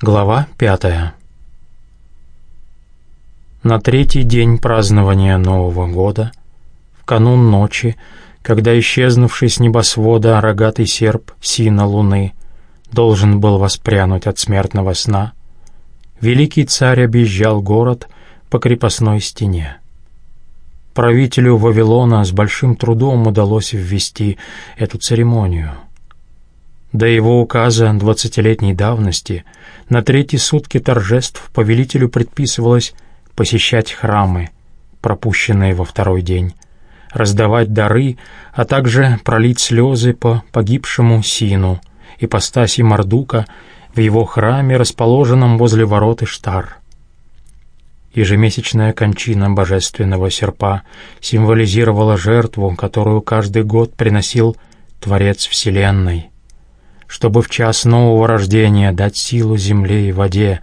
Глава пятая На третий день празднования Нового года, в канун ночи, когда исчезнувший с небосвода рогатый серп сина луны должен был воспрянуть от смертного сна, великий царь объезжал город по крепостной стене. Правителю Вавилона с большим трудом удалось ввести эту церемонию — до его указа двадцатилетней давности на третьи сутки торжеств повелителю предписывалось посещать храмы, пропущенные во второй день, раздавать дары, а также пролить слезы по погибшему Сину, ипостаси Мардука в его храме, расположенном возле ворот Иштар. Ежемесячная кончина божественного серпа символизировала жертву, которую каждый год приносил Творец Вселенной — чтобы в час нового рождения дать силу земле и воде,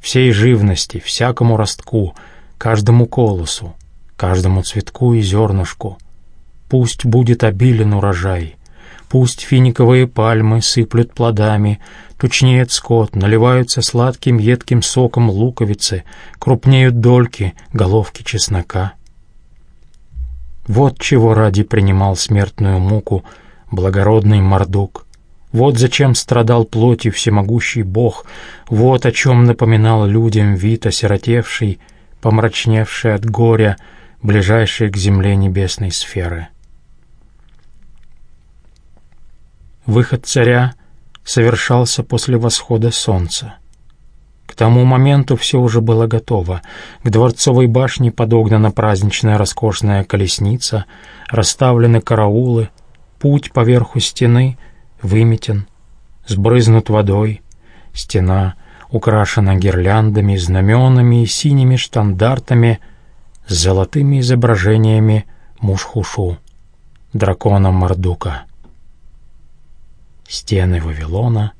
всей живности, всякому ростку, каждому колосу, каждому цветку и зернышку. Пусть будет обилен урожай, пусть финиковые пальмы сыплют плодами, тучнеет скот, наливаются сладким едким соком луковицы, крупнеют дольки, головки чеснока. Вот чего ради принимал смертную муку благородный Мордук — вот зачем страдал плотью всемогущий Бог, вот о чем напоминал людям вид осиротевший, помрачневший от горя, ближайшей к земле небесной сферы. Выход царя совершался после восхода солнца. К тому моменту все уже было готово. К дворцовой башне подогнана праздничная роскошная колесница, расставлены караулы, путь поверху стены — выметен, сбрызнут водой, стена украшена гирляндами, знаменами и синими штандартами с золотыми изображениями Мушхушу, дракона Мардука. Стены Вавилона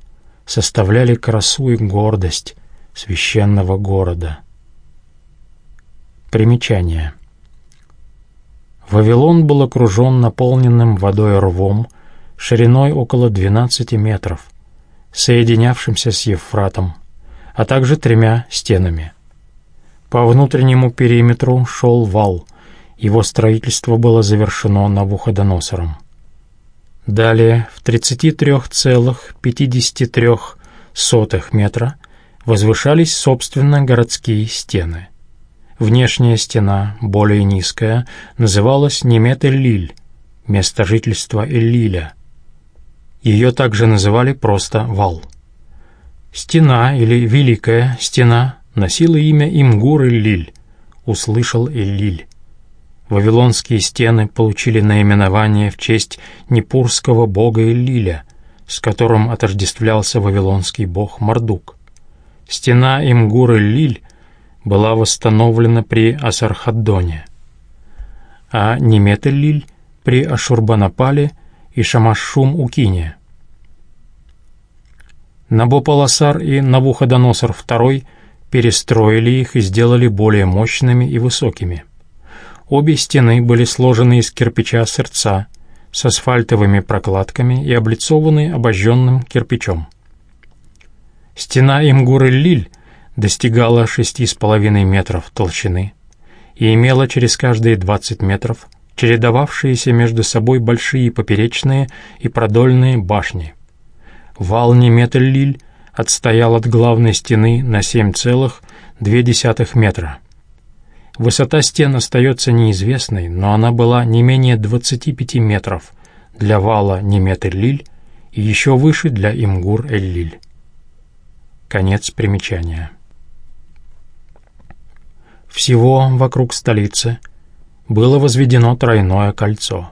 составляли красу и гордость священного города. Примечание. Вавилон был окружен наполненным водой рвом, шириной около 12 метров, соединявшимся с Евфратом, а также тремя стенами. По внутреннему периметру шел вал, его строительство было завершено Навуходоносором. Далее в 33,53 метра возвышались, собственно, городские стены. Внешняя стена, более низкая, называлась Немет-Эль-Лиль, место жительства Эллиля, ее также называли просто вал. Стена или Великая Стена носила имя Имгур-Эллиль, услышал Эллиль. Вавилонские стены получили наименование в честь непурского бога Эллиля, с которым отождествлялся вавилонский бог Мардук. Стена Имгур-Эллиль была восстановлена при Асархаддоне, а Немет-Эллиль при Ашурбанапале – и Шамашшум-Укине. Набополосар и Навуходоносор II перестроили их и сделали более мощными и высокими. Обе стены были сложены из кирпича сердца с асфальтовыми прокладками и облицованы обожженным кирпичом. Стена Имгуры-Лиль достигала 6,5 метров толщины и имела через каждые 20 метров чередовавшиеся между собой большие поперечные и продольные башни. Вал Неметель-Лиль отстоял от главной стены на 7,2 метра. Высота стен остается неизвестной, но она была не менее 25 метров для вала Неметель-Лиль и еще выше для Имгур-Эль-Лиль. Конец примечания. Всего вокруг столицы – было возведено тройное кольцо.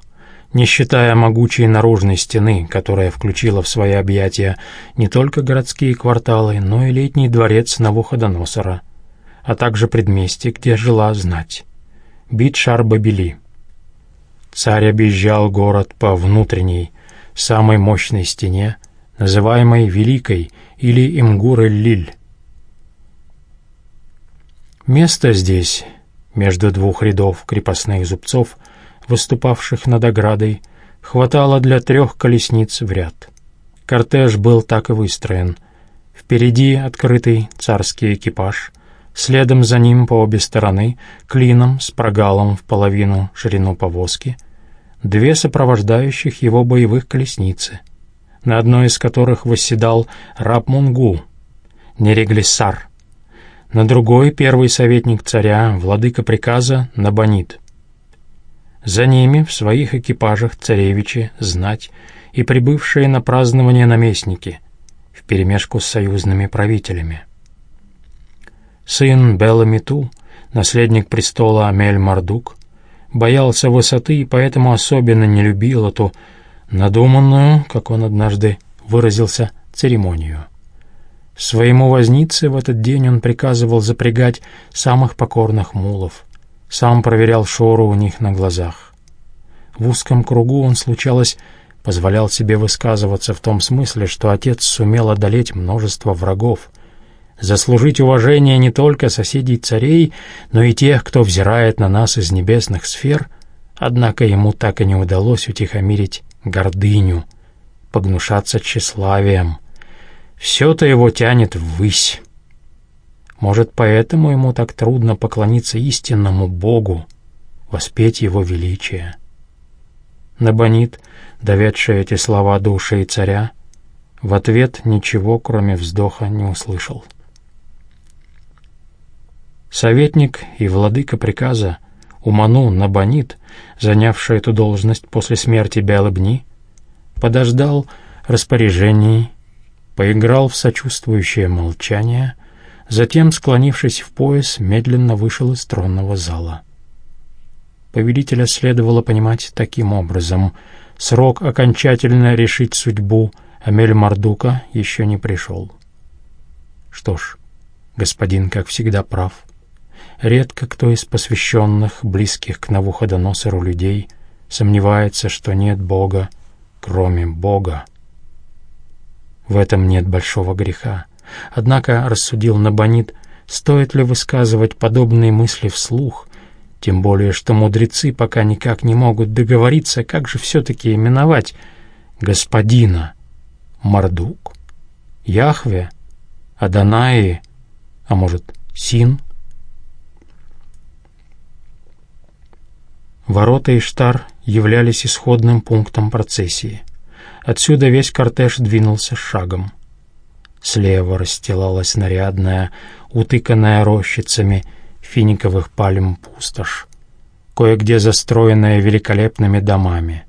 Не считая могучей наружной стены, которая включила в свои объятия не только городские кварталы, но и летний дворец Навуходоносора, а также предместье, где жила знать. Бит-Шар-Бабели. Царь объезжал город по внутренней, самой мощной стене, называемой Великой или Имгур-эль-Лиль. Место здесь между двух рядов крепостных зубцов, выступавших над оградой, хватало для трех колесниц в ряд. Кортеж был так и выстроен. Впереди открытый царский экипаж, следом за ним по обе стороны, клином с прогалом в половину ширину повозки, две сопровождающих его боевых колесницы, на одной из которых восседал раб Мунгу, Нереглиссар, на другой — первый советник царя, владыка приказа Набонит. За ними в своих экипажах царевичи, знать и прибывшие на празднование наместники, вперемешку с союзными правителями. Сын Беламиту, наследник престола Амель-Мардук, боялся высоты и поэтому особенно не любил эту надуманную, как он однажды выразился, церемонию. Своему вознице в этот день он приказывал запрягать самых покорных мулов. Сам проверял шору у них на глазах. В узком кругу он, случалось, позволял себе высказываться в том смысле, что отец сумел одолеть множество врагов, заслужить уважение не только соседей царей, но и тех, кто взирает на нас из небесных сфер, однако ему так и не удалось утихомирить гордыню, погнушаться тщеславием — все-то его тянет ввысь. Может, поэтому ему так трудно поклониться истинному Богу, воспеть Его величие. Набонит, доведший эти слова души и царя, в ответ ничего, кроме вздоха, не услышал. Советник и владыка приказа Уману Набонит, занявший эту должность после смерти Бялыбни, подождал распоряжений поиграл в сочувствующее молчание, затем, склонившись в пояс, медленно вышел из тронного зала. Повелителя следовало понимать таким образом. Срок окончательно решить судьбу Амель-Мардука еще не пришел. Что ж, господин, как всегда, прав. Редко кто из посвященных, близких к Навуходоносору людей, сомневается, что нет Бога, кроме Бога. В этом нет большого греха. Однако, рассудил Набонид, стоит ли высказывать подобные мысли вслух, тем более, что мудрецы пока никак не могут договориться, как же все-таки именовать господина Мардук, Яхве, Аданаи, а может, Син? Ворота Иштар являлись исходным пунктом процессии. Отсюда весь кортеж двинулся шагом. Слева расстилалась нарядная, утыканная рощицами финиковых пальм пустошь, кое-где застроенная великолепными домами.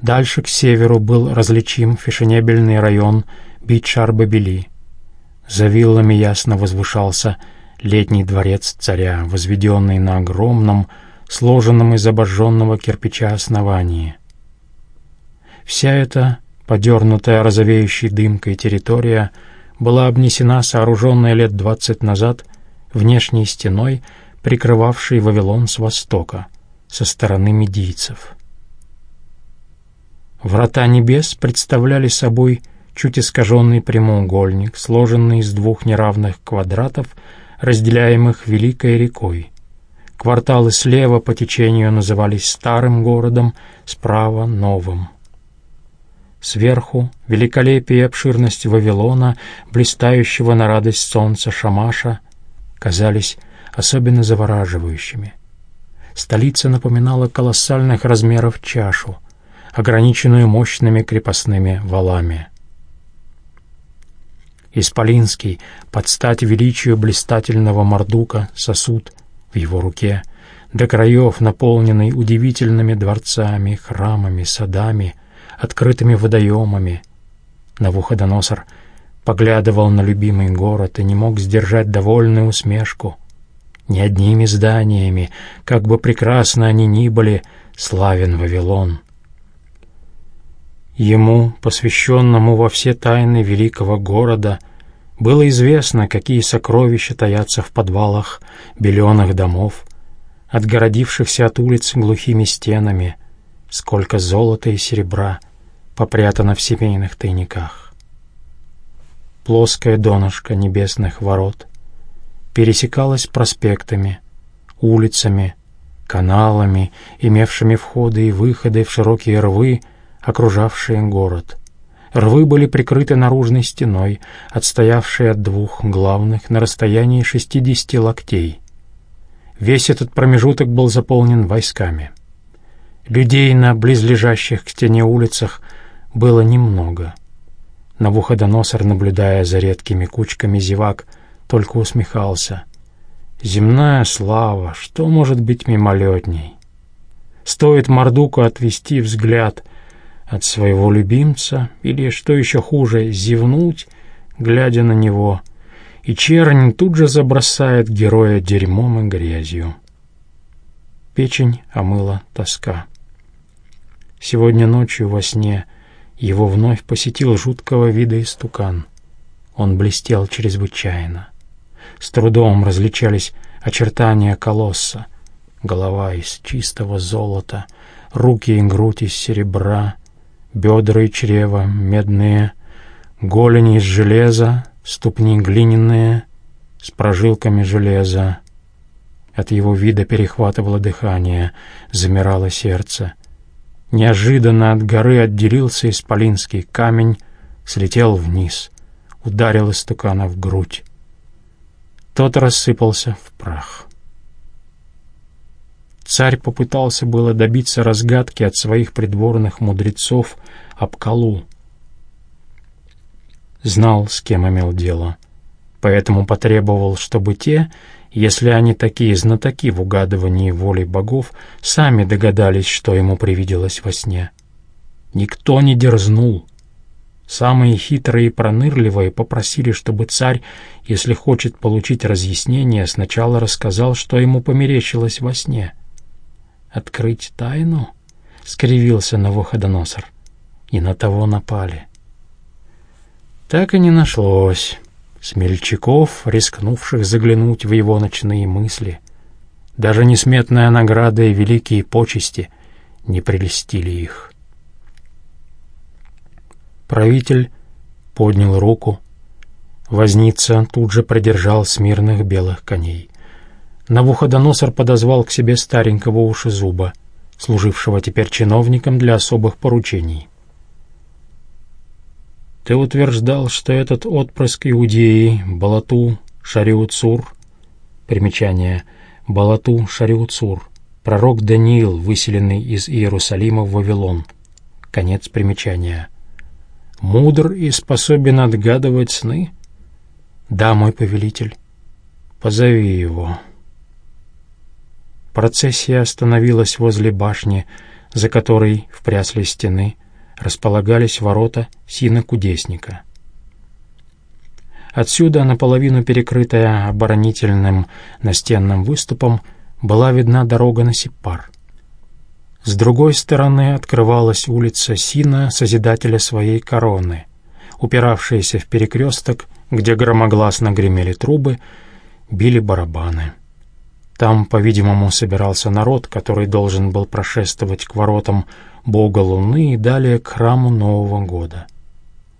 Дальше к северу был различим фешенебельный район Бичар-Бабели. За виллами ясно возвышался летний дворец царя, возведенный на огромном, сложенном из обожженного кирпича основании — Вся эта, подернутая розовеющей дымкой территория, была обнесена сооруженной лет двадцать назад внешней стеной, прикрывавшей Вавилон с востока, со стороны медийцев. Врата небес представляли собой чуть искаженный прямоугольник, сложенный из двух неравных квадратов, разделяемых Великой рекой. Кварталы слева по течению назывались старым городом, справа — новым. Сверху великолепие и обширность Вавилона, блистающего на радость солнца Шамаша, казались особенно завораживающими. Столица напоминала колоссальных размеров чашу, ограниченную мощными крепостными валами. Исполинский, под стать величию блистательного Мордука, сосуд в его руке, до краев наполненный удивительными дворцами, храмами, садами — открытыми водоемами. Навуходоносор поглядывал на любимый город и не мог сдержать довольную усмешку. Ни одними зданиями, как бы прекрасно они ни были, славен Вавилон. Ему, посвященному во все тайны великого города, было известно, какие сокровища таятся в подвалах беленых домов, отгородившихся от улиц глухими стенами, сколько золота и серебра — попрятана в семейных тайниках. Плоское донышко небесных ворот пересекалось проспектами, улицами, каналами, имевшими входы и выходы в широкие рвы, окружавшие город. Рвы были прикрыты наружной стеной, отстоявшей от двух главных на расстоянии 60 локтей. Весь этот промежуток был заполнен войсками. Людей на близлежащих к стене улицах было немного. Навуходоносор, наблюдая за редкими кучками зевак, только усмехался. «Земная слава, что может быть мимолетней?» Стоит Мордуку отвести взгляд от своего любимца, или, что еще хуже, зевнуть, глядя на него, и чернь тут же забросает героя дерьмом и грязью. Печень омыла тоска. Сегодня ночью во сне его вновь посетил жуткого вида истукан. Он блестел чрезвычайно. С трудом различались очертания колосса, голова из чистого золота, руки и грудь из серебра, бедра и чрева медные, голени из железа, ступни глиняные, с прожилками железа. От его вида перехватывало дыхание, замирало сердце. Неожиданно от горы отделился исполинский камень, слетел вниз, ударил истукана в грудь. Тот рассыпался в прах. Царь попытался было добиться разгадки от своих придворных мудрецов об Калу. Знал, с кем имел дело, поэтому потребовал, чтобы те, если они такие знатоки в угадывании воли богов, сами догадались, что ему привиделось во сне. Никто не дерзнул. Самые хитрые и пронырливые попросили, чтобы царь, если хочет получить разъяснение, сначала рассказал, что ему померещилось во сне — открыть тайну?» — скривился Навуходоносор. «И на того напали». Так и не нашлось смельчаков, рискнувших заглянуть в его ночные мысли. Даже несметная награда и великие почести не прелестили их. Правитель поднял руку. Возница тут же придержал смирных белых коней. Навуходоносор подозвал к себе старенького ушезуба, служившего теперь чиновником для особых поручений. «Ты утверждал, что этот отпрыск Иудеи, Балату, Шариуцур...» Примечание. Балату, Шариуцур. Пророк Даниил, выселенный из Иерусалима в Вавилон. Конец примечания. «Мудр и способен отгадывать сны?» «Да, мой повелитель. Позови его». Процессия остановилась возле башни, за которой, в прясле стены, располагались ворота сина-кудесника. Отсюда, наполовину перекрытая оборонительным настенным выступом, была видна дорога на Сипар. С другой стороны открывалась улица Сина, Созидателя своей короны, упиравшаяся в перекресток, где громогласно гремели трубы, били барабаны. Там, по-видимому, собирался народ, который должен был прошествовать к воротам Бога Луны и далее к храму Нового года.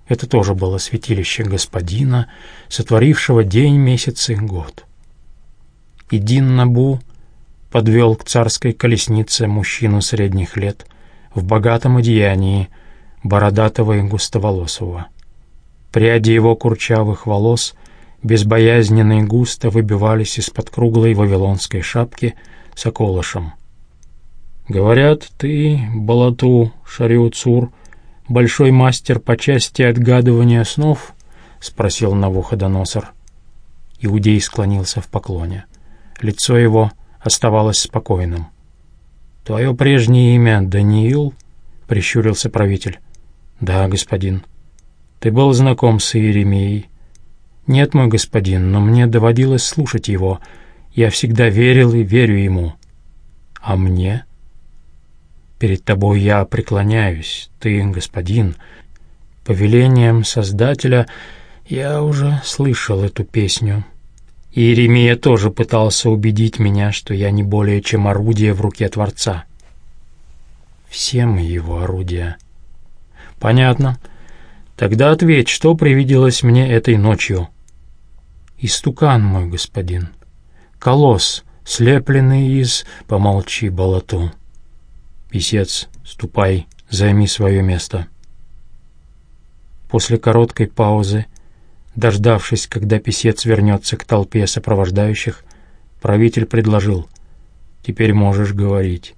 Это тоже было святилище Господина, сотворившего день, месяц и год. Идин Набу подвел к царской колеснице мужчину средних лет в богатом одеянии, бородатого и густоволосого. Пряди его курчавых волос безбоязненно и густо выбивались из-под круглой вавилонской шапки с околышем. «Говорят, ты, Балату Шариуцур, большой мастер по части отгадывания снов?» — спросил Навуходоносор. Иудей склонился в поклоне. Лицо его оставалось спокойным. «Твое прежнее имя Даниил?» — прищурился правитель. «Да, господин. Ты был знаком с Иеремией?» «Нет, мой господин, но мне доводилось слушать его. Я всегда верил и верю ему». «А мне?» «Перед тобой я преклоняюсь, ты, господин. Повелением Создателя я уже слышал эту песню». Иеремия тоже пытался убедить меня, что я не более чем орудие в руке Творца. Все мы его орудия. Понятно. Тогда ответь, что привиделось мне этой ночью? Истукан, мой господин. Колосс, слепленный из... Помолчи, болоту. Писец, ступай, займи свое место. После короткой паузы, дождавшись, когда писец вернется к толпе сопровождающих, правитель предложил «Теперь можешь говорить.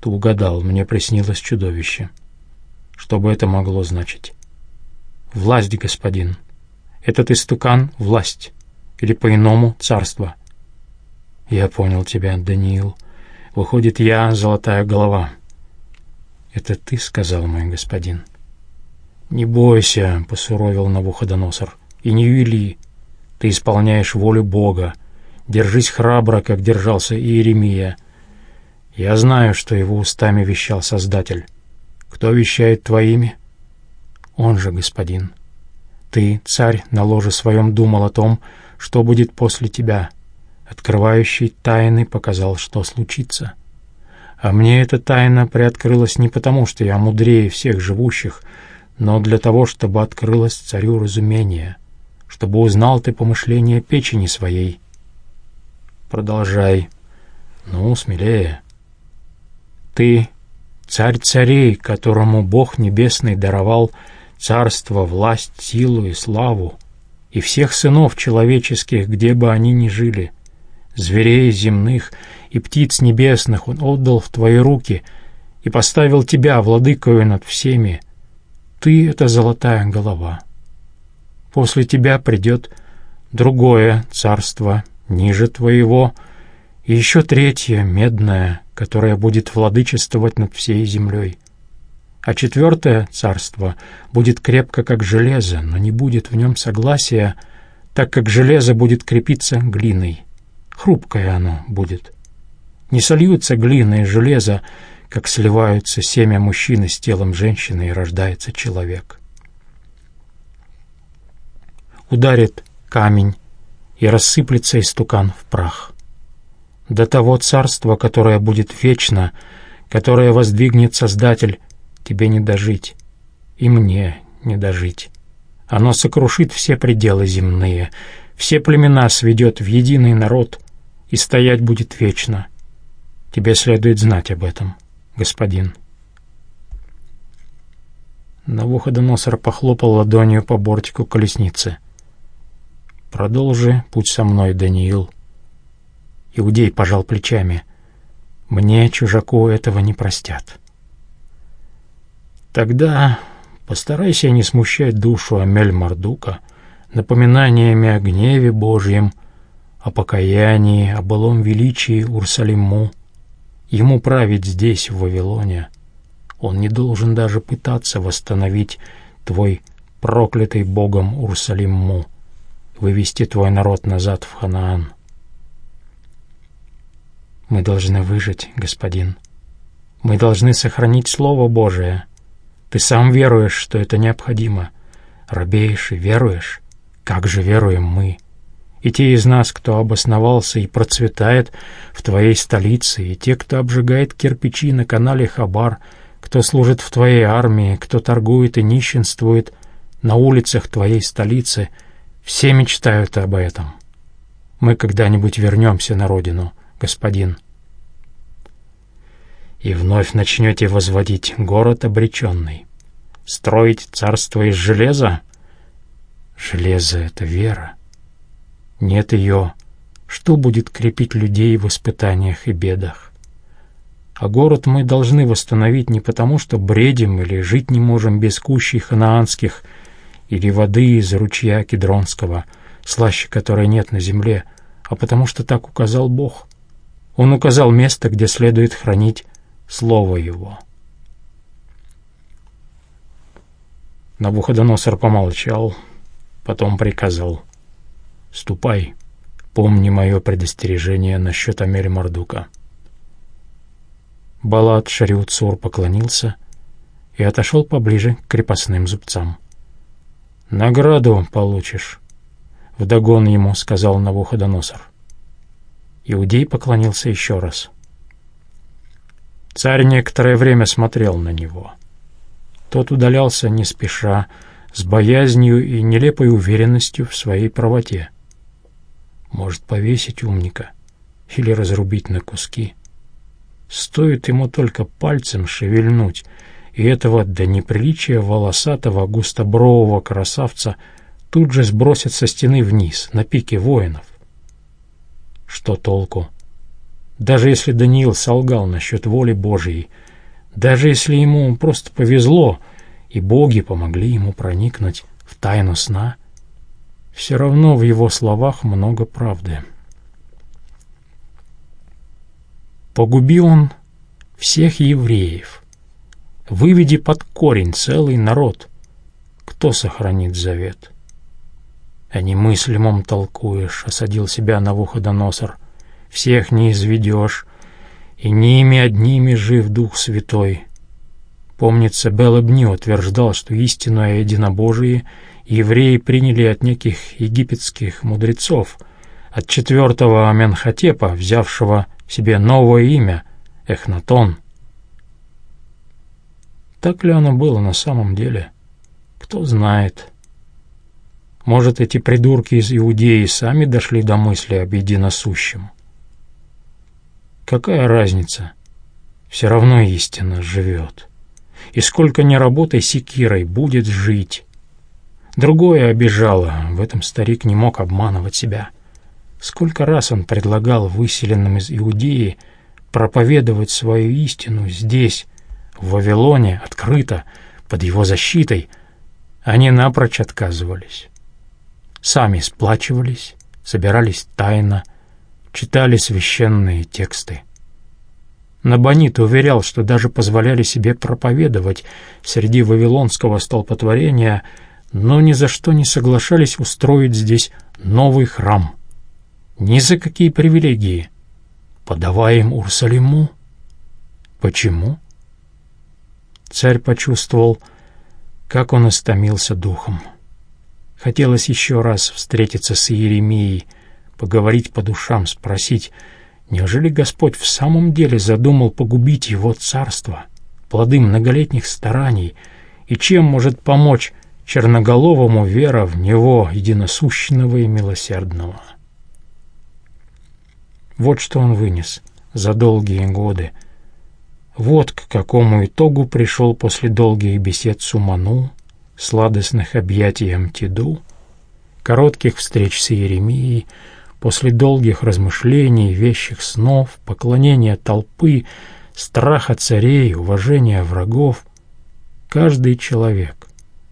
Ты угадал, мне приснилось чудовище. Что бы это могло значить?» «Власть, господин. Этот истукан — власть. Или по-иному — царство». «Я понял тебя, Даниил. Выходит, я — золотая голова». «Это ты сказал, мой господин?» «Не бойся», — посуровил Навуходоносор, — «и не вели. Ты исполняешь волю Бога. Держись храбро, как держался Иеремия. Я знаю, что его устами вещал Создатель. Кто вещает твоими?» «Он же, господин. Ты, царь, на ложе своем думал о том, что будет после тебя. Открывающий тайны показал, что случится. А мне эта тайна приоткрылась не потому, что я мудрее всех живущих, — но для того, чтобы открылось царю разумение, чтобы узнал ты помышления печени своей. Продолжай. Ну, смелее. Ты — царь царей, которому Бог Небесный даровал царство, власть, силу и славу, и всех сынов человеческих, где бы они ни жили, зверей земных и птиц небесных он отдал в твои руки и поставил тебя, владыкою над всеми, — ты — это золотая голова. После тебя придет другое царство, ниже твоего, и еще третье, медное, которое будет владычествовать над всей землей. А четвертое царство будет крепко, как железо, но не будет в нем согласия, так как железо будет крепиться глиной. Хрупкое оно будет. Не сольются глина и железо, как сливаются семя мужчины с телом женщины и рождается человек. Ударит камень, и рассыплется истукан в прах. До того царства, которое будет вечно, которое воздвигнет Создатель, тебе не дожить, и мне не дожить. Оно сокрушит все пределы земные, все племена сведет в единый народ, и стоять будет вечно. Тебе следует знать об этом» господин». Навуходоносор похлопал ладонью по бортику колесницы. «Продолжи путь со мной, Даниил». Иудей пожал плечами. «Мне, чужаку, этого не простят». «Тогда постарайся не смущать душу Амель-Мардука напоминаниями о гневе Божьем, о покаянии, о былом величии Урсалиму, Ему править здесь, в Вавилоне. Он не должен даже пытаться восстановить твой проклятый Богом Урсалимму, вывести твой народ назад в Ханаан. Мы должны выжить, господин. Мы должны сохранить Слово Божие. Ты сам веруешь, что это необходимо. Робеешь и веруешь. Как же веруем мы?» И те из нас, кто обосновался и процветает в твоей столице, и те, кто обжигает кирпичи на канале Хабар, кто служит в твоей армии, кто торгует и нищенствует на улицах твоей столицы, все мечтают об этом. Мы когда-нибудь вернемся на родину, господин. И вновь начнете возводить город обреченный. Строить царство из железа? Железо — это вера. Нет ее. Что будет крепить людей в испытаниях и бедах? А город мы должны восстановить не потому, что бредим или жить не можем без кущей ханаанских или воды из ручья Кедронского, слаще которой нет на земле, а потому что так указал Бог. Он указал место, где следует хранить Слово Его. Набуходоносор помолчал, потом приказал — Ступай, помни мое предостережение насчет Амель Мардука». Балат Шариуцур поклонился и отошел поближе к крепостным зубцам. «Награду получишь», — вдогон ему сказал Навуходоносор. Иудей поклонился еще раз. Царь некоторое время смотрел на него. Тот удалялся не спеша, с боязнью и нелепой уверенностью в своей правоте. Может повесить умника или разрубить на куски. Стоит ему только пальцем шевельнуть, и этого до неприличия волосатого густобрового красавца тут же сбросят со стены вниз, на пике воинов. Что толку? Даже если Даниил солгал насчет воли Божией, даже если ему просто повезло, и боги помогли ему проникнуть в тайну сна, все равно в его словах много правды. Погуби он всех евреев, выведи под корень целый народ, кто сохранит завет? А немыслимом толкуешь, осадил себя Навуходоносор, всех не изведешь, и ними одними жив Дух Святой. Помнится, Белобни утверждал, что истину о единобожии евреи приняли от неких египетских мудрецов, от четвертого Аменхотепа, взявшего себе новое имя — Эхнатон. Так ли оно было на самом деле? Кто знает. Может, эти придурки из Иудеи сами дошли до мысли об единосущем? Какая разница? Все равно истина живет. И сколько ни работай секирой, будет жить. Другое обижало, в этом старик не мог обманывать себя. Сколько раз он предлагал выселенным из Иудеи проповедовать свою истину здесь, в Вавилоне, открыто, под его защитой, они напрочь отказывались. Сами сплачивались, собирались тайно, читали священные тексты. Набонит уверял, что даже позволяли себе проповедовать среди вавилонского столпотворения, но ни за что не соглашались устроить здесь новый храм — ни за какие привилегии. Подаваем Урсалиму. Почему? Царь почувствовал, как он истомился духом. Хотелось еще раз встретиться с Иеремией, поговорить по душам, спросить, неужели Господь в самом деле задумал погубить его царство, плоды многолетних стараний, и чем может помочь черноголовому вера в Него, единосущного и милосердного? Вот что он вынес за долгие годы. Вот к какому итогу пришел после долгих бесед с Уману, сладостных объятий Амтиду, коротких встреч с Иеремией, после долгих размышлений, вещих снов, поклонения толпы, страха царей, уважения врагов. Каждый человек,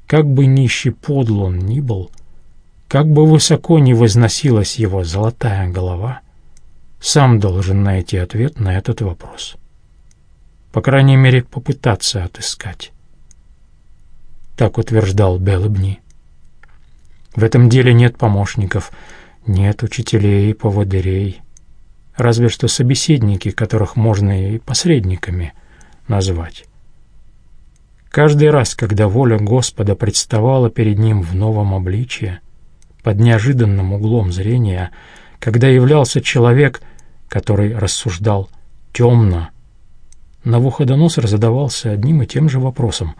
как бы нищий подл он ни был, как бы высоко ни возносилась его золотая голова — сам должен найти ответ на этот вопрос. По крайней мере, попытаться отыскать. Так утверждал Белыбни. В этом деле нет помощников, нет учителей и поводырей, разве что собеседники, которых можно и посредниками назвать. Каждый раз, когда воля Господа представала перед ним в новом обличье, под неожиданным углом зрения — когда являлся человек, который рассуждал темно, Навуходоносор задавался одним и тем же вопросом.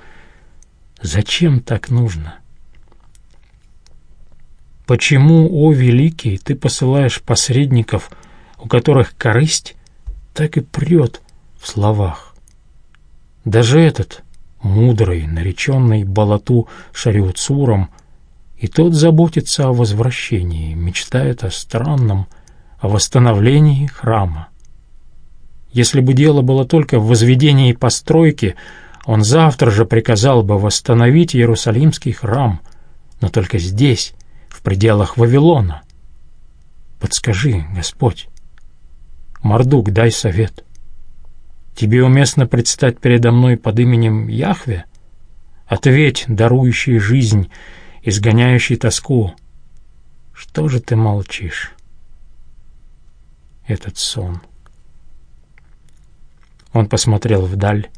«Зачем так нужно?» «Почему, о великий, ты посылаешь посредников, у которых корысть так и прет в словах?» Даже этот, мудрый, нареченный Балату Шариуцуром, и тот заботится о возвращении, мечтает о странном, о восстановлении храма. Если бы дело было только в возведении постройки, он завтра же приказал бы восстановить Иерусалимский храм, но только здесь, в пределах Вавилона. Подскажи, Господь. Мардук, дай совет. Тебе уместно предстать передо мной под именем Яхве? Ответь, дарующий жизнь, изгоняющий тоску. Что же ты молчишь? Этот сон. Он посмотрел вдаль,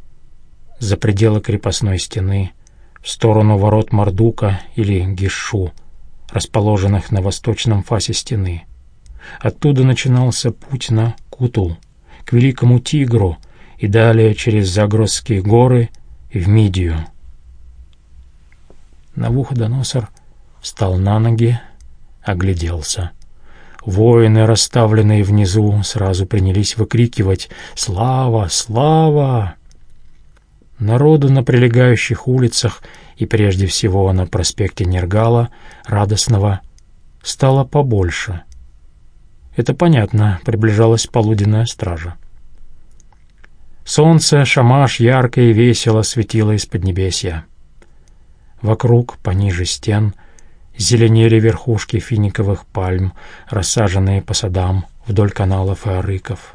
за пределы крепостной стены, в сторону ворот Мардука или Гишу, расположенных на восточном фасе стены. Оттуда начинался путь на Куту, к Великому Тигру и далее через Загросские горы в Мидию. Навуходоносор встал на ноги, огляделся. Воины, расставленные внизу, сразу принялись выкрикивать «Слава! Слава!». Народу на прилегающих улицах и прежде всего на проспекте Нергала, радостного, стало побольше. Это понятно, приближалась полуденная стража. Солнце, шамаш, ярко и весело светило из-под небесья. Вокруг, пониже стен, зеленели верхушки финиковых пальм, рассаженные по садам вдоль каналов и арыков.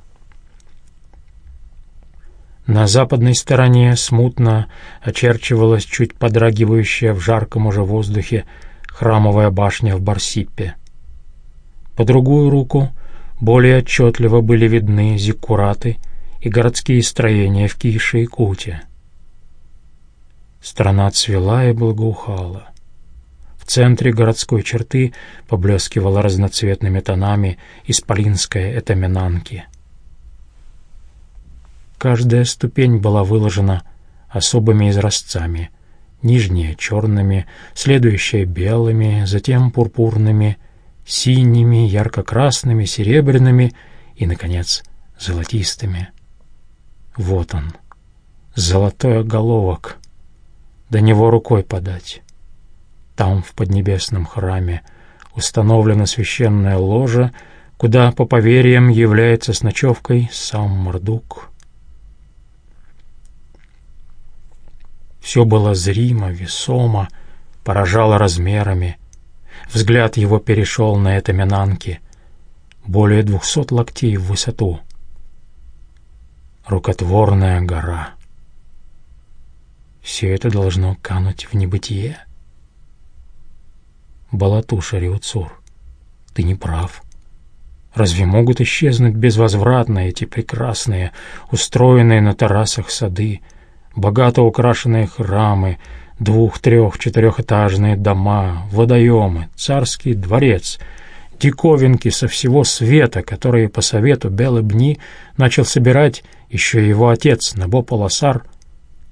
На западной стороне смутно очерчивалась чуть подрагивающая в жарком уже воздухе храмовая башня в Барсиппе. По другую руку более отчетливо были видны зиккураты и городские строения в Кише и Куте. Страна цвела и благоухала. В центре городской черты поблескивала разноцветными тонами исполинская этаминанки — Каждая ступень была выложена особыми изразцами. Нижняя — черными, следующая — белыми, затем пурпурными, синими, ярко-красными, серебряными и, наконец, золотистыми. Вот он, золотой оголовок. До него рукой подать. Там, в поднебесном храме, установлена священная ложа, куда, по поверьям, является с ночевкой сам Мордук — Все было зримо, весомо, поражало размерами. Взгляд его перешел на это Минанки, более двухсот локтей в высоту. Рукотворная гора. Все это должно кануть в небытие. Балату, Шариуцур, ты не прав. Разве могут исчезнуть безвозвратно эти прекрасные, устроенные на террасах сады, богато украшенные храмы, двух-, трех-, четырехэтажные дома, водоемы, царский дворец, диковинки со всего света, которые по совету Белыбни начал собирать еще его отец Набополосар.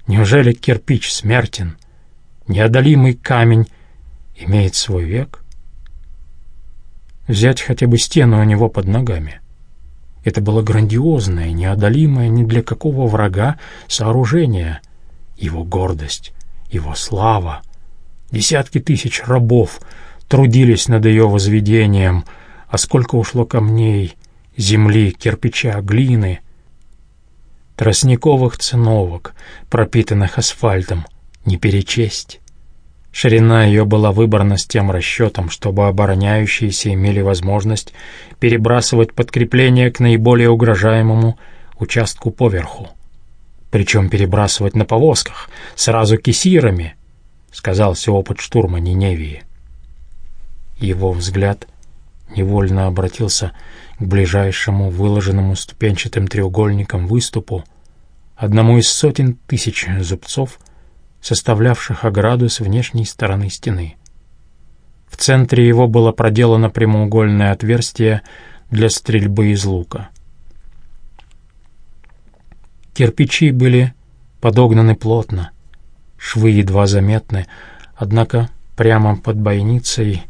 Неужели кирпич смертен? Неодолимый камень имеет свой век? Взять хотя бы стену у него под ногами — это было грандиозное, неодолимое ни для какого врага сооружение. Его гордость, его слава. Десятки тысяч рабов трудились над ее возведением, а сколько ушло камней, земли, кирпича, глины, тростниковых циновок, пропитанных асфальтом, не перечесть. Ширина ее была выбрана с тем расчетом, чтобы обороняющиеся имели возможность перебрасывать подкрепление к наиболее угрожаемому участку поверху. Причем перебрасывать на повозках, сразу кисирами, сказался опыт штурма Ниневии. Его взгляд невольно обратился к ближайшему выложенному ступенчатым треугольником выступу, одному из сотен тысяч зубцов — составлявших ограду с внешней стороны стены. В центре его было проделано прямоугольное отверстие для стрельбы из лука. Кирпичи были подогнаны плотно, швы едва заметны, однако прямо под бойницей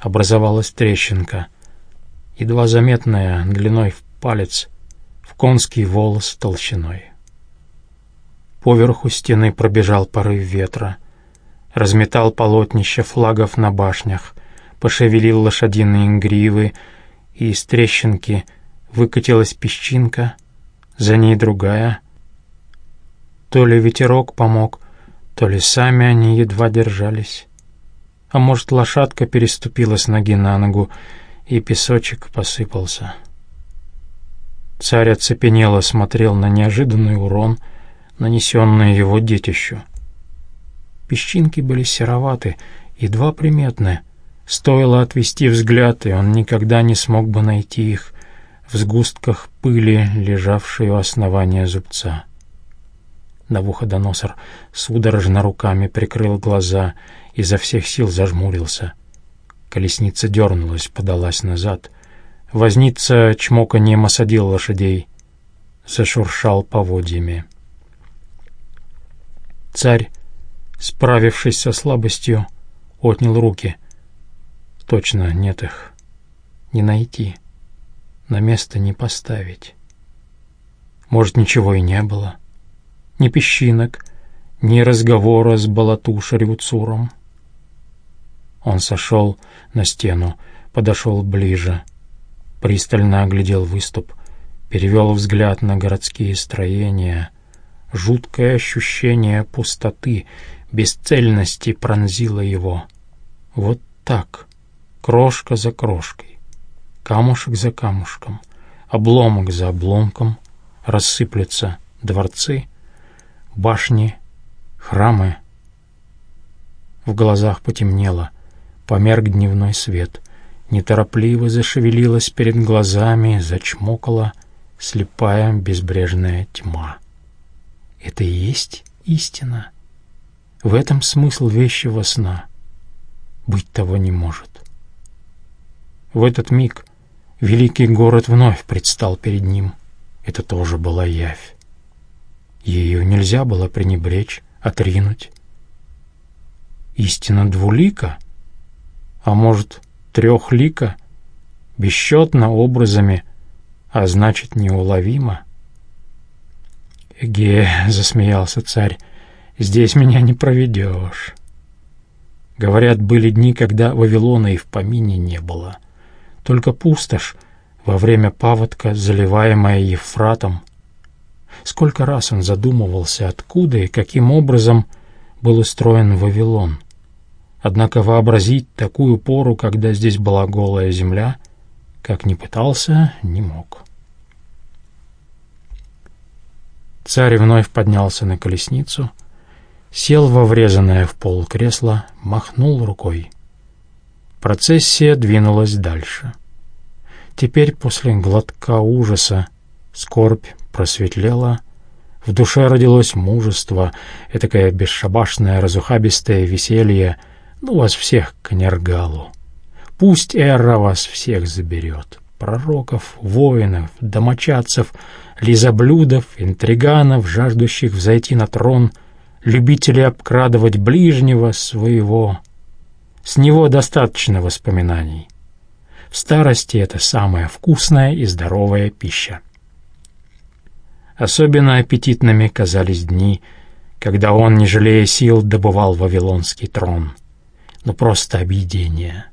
образовалась трещинка, едва заметная длиной в палец, в конский волос толщиной. Поверху стены пробежал порыв ветра, разметал полотнища флагов на башнях, пошевелил лошадиные гривы, и из трещинки выкатилась песчинка, за ней другая. То ли ветерок помог, то ли сами они едва держались. А может, лошадка переступила с ноги на ногу, и песочек посыпался. Царь оцепенело смотрел на неожиданный урон — нанесенное его детищу. Песчинки были сероваты, едва приметны. Стоило отвести взгляд, и он никогда не смог бы найти их в сгустках пыли, лежавшей у основания зубца. Навуходоносор судорожно руками прикрыл глаза, изо всех сил зажмурился. Колесница дернулась, подалась назад. Возница чмоканьем осадил лошадей, зашуршал поводьями. Царь, справившись со слабостью, отнял руки. Точно нет их. Не найти. На место не поставить. Может, ничего и не было. Ни песчинок, ни разговора с Балату-Шарюцуром. Он сошел на стену, подошел ближе, пристально оглядел выступ, перевел взгляд на городские строения. Жуткое ощущение пустоты, бесцельности пронзило его. Вот так, крошка за крошкой, камушек за камушком, обломок за обломком рассыплются дворцы, башни, храмы. В глазах потемнело, померк дневной свет, неторопливо зашевелилась перед глазами, зачмокала слепая безбрежная тьма. Это и есть истина. В этом смысл вещего сна. Быть того не может. В этот миг великий город вновь предстал перед ним. Это тоже была явь. Ее нельзя было пренебречь, отринуть. Истина двулика, а может, трехлика, бесчетно образами, а значит, неуловимо. «Эге», — засмеялся царь, — «здесь меня не проведешь». Говорят, были дни, когда Вавилона и в помине не было. Только пустошь во время паводка, заливаемая Ефратом. Сколько раз он задумывался, откуда и каким образом был устроен Вавилон. Однако вообразить такую пору, когда здесь была голая земля, как ни пытался, не мог. Царь вновь поднялся на колесницу, сел во врезанное в пол кресло, махнул рукой. Процессия двинулась дальше. Теперь после глотка ужаса скорбь просветлела, в душе родилось мужество, этакое бесшабашное, разухабистое веселье, ну, вас всех к Нергалу. Пусть Эра вас всех заберет, пророков, воинов, домочадцев — лизоблюдов, интриганов, жаждущих взойти на трон, любителей обкрадывать ближнего своего. С него достаточно воспоминаний. В старости это самая вкусная и здоровая пища. Особенно аппетитными казались дни, когда он, не жалея сил, добывал вавилонский трон. Ну, просто объедение.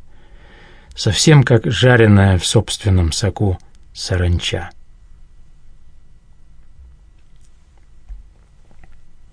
Совсем как жареная в собственном соку саранча.